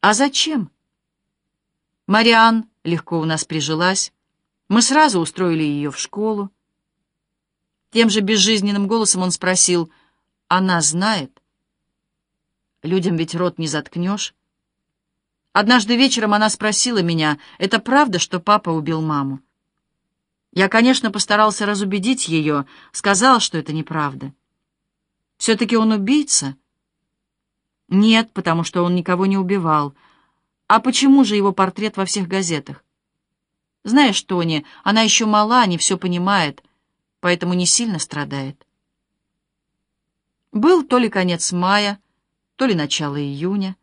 «А зачем?» Мариан легко у нас прижилась. Мы сразу устроили ее в школу. Тем же безжизненным голосом он спросил, «Она знает?» Людям ведь рот не заткнешь. Однажды вечером она спросила меня, «Это правда, что папа убил маму?» Я, конечно, постарался разубедить ее, сказал, что это неправда. «Все-таки он убийца?» «Нет, потому что он никого не убивал. А почему же его портрет во всех газетах?» «Знаешь, Тони, она еще мала, не все понимает, поэтому не сильно страдает». Был то ли конец мая, то ли начало июня.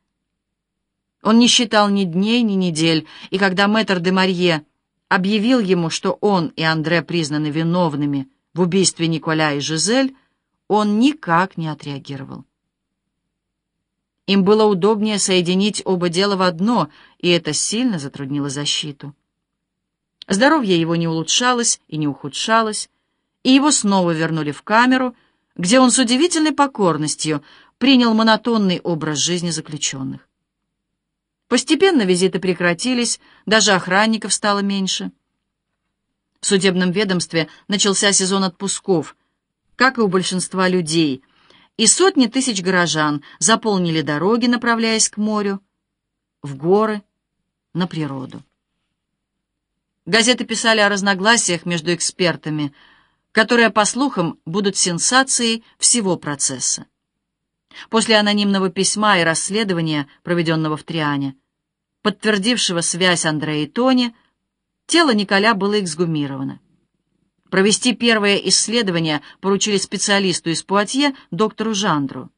Он не считал ни дней, ни недель, и когда мэтр де Марье объявил ему, что он и Андре признаны виновными в убийстве Николя и Жизель, он никак не отреагировал. Им было удобнее соединить оба дела в одно, и это сильно затруднило защиту. Здоровье его не улучшалось и не ухудшалось, и его снова вернули в камеру, где он с удивительной покорностью принял монотонный образ жизни заключенных. Постепенно визиты прекратились, даже охранников стало меньше. В судебном ведомстве начался сезон отпусков, как и у большинства людей, и сотни тысяч горожан заполнили дороги, направляясь к морю, в горы, на природу. Газеты писали о разногласиях между экспертами, которые, по слухам, будут сенсацией всего процесса. После анонимного письма и расследования, проведенного в Триане, подтвердившего связь Андрея и Тони, тело Николя было эксгумировано. Провести первое исследование поручили специалисту из Пуатье, доктору Жандру.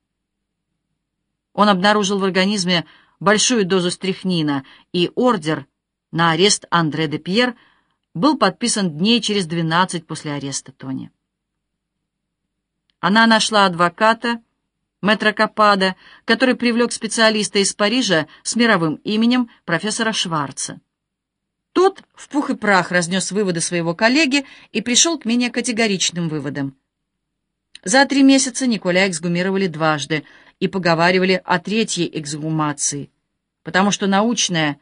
Он обнаружил в организме большую дозу стрихнина, и ордер на арест Андре де Пьер был подписан дней через 12 после ареста Тони. Она нашла адвоката, мэтра Капада, который привлек специалиста из Парижа с мировым именем профессора Шварца. Тот в пух и прах разнес выводы своего коллеги и пришел к менее категоричным выводам. За три месяца Николя эксгумировали дважды и поговаривали о третьей эксгумации, потому что научная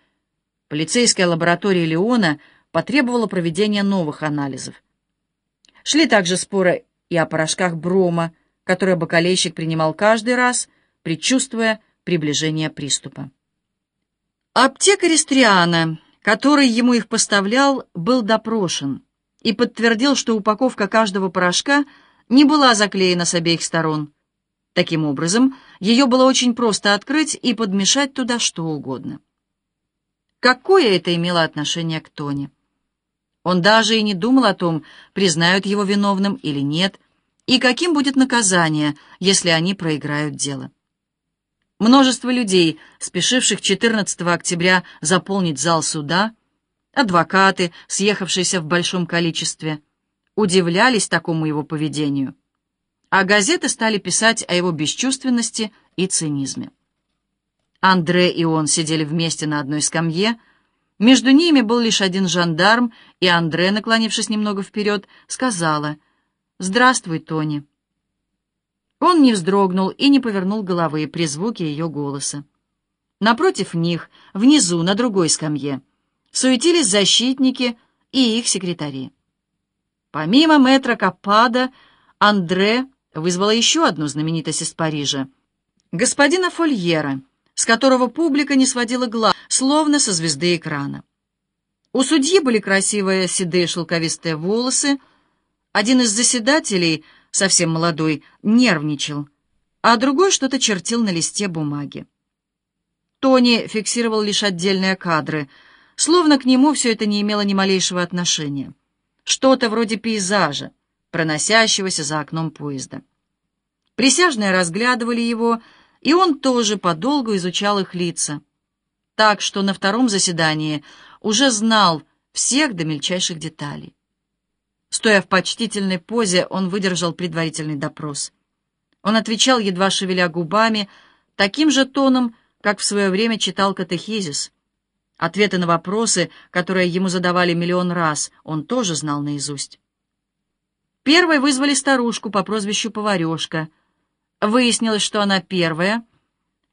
полицейская лаборатория Леона потребовала проведения новых анализов. Шли также споры и о порошках брома, которые бокалейщик принимал каждый раз, предчувствуя приближение приступа. Аптекарь Истриана, который ему их поставлял, был допрошен и подтвердил, что упаковка каждого порошка не была заклеена с обеих сторон. Таким образом, ее было очень просто открыть и подмешать туда что угодно. Какое это имело отношение к Тоне? Он даже и не думал о том, признают его виновным или нет – и каким будет наказание, если они проиграют дело. Множество людей, спешивших 14 октября заполнить зал суда, адвокаты, съехавшиеся в большом количестве, удивлялись такому его поведению, а газеты стали писать о его бесчувственности и цинизме. Андре и он сидели вместе на одной скамье, между ними был лишь один жандарм, и Андре, наклонившись немного вперед, сказала — «Здравствуй, Тони». Он не вздрогнул и не повернул головы при звуке ее голоса. Напротив них, внизу, на другой скамье, суетились защитники и их секретари. Помимо мэтра Капада, Андре вызвала еще одну знаменитость из Парижа. Господина Фольера, с которого публика не сводила глаз, словно со звезды экрана. У судьи были красивые седые шелковистые волосы, один из заседателей, совсем молодой, нервничал, а другой что-то чертил на листе бумаги. Тони фиксировал лишь отдельные кадры, словно к нему все это не имело ни малейшего отношения. Что-то вроде пейзажа, проносящегося за окном поезда. Присяжные разглядывали его, и он тоже подолгу изучал их лица. Так что на втором заседании уже знал всех до мельчайших деталей. Стоя в почтительной позе, он выдержал предварительный допрос. Он отвечал, едва шевеля губами, таким же тоном, как в свое время читал катехизис. Ответы на вопросы, которые ему задавали миллион раз, он тоже знал наизусть. Первой вызвали старушку по прозвищу Поварешка. Выяснилось, что она первая,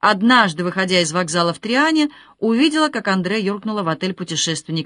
однажды, выходя из вокзала в Триане, увидела, как Андре юркнула в отель «Путешественник»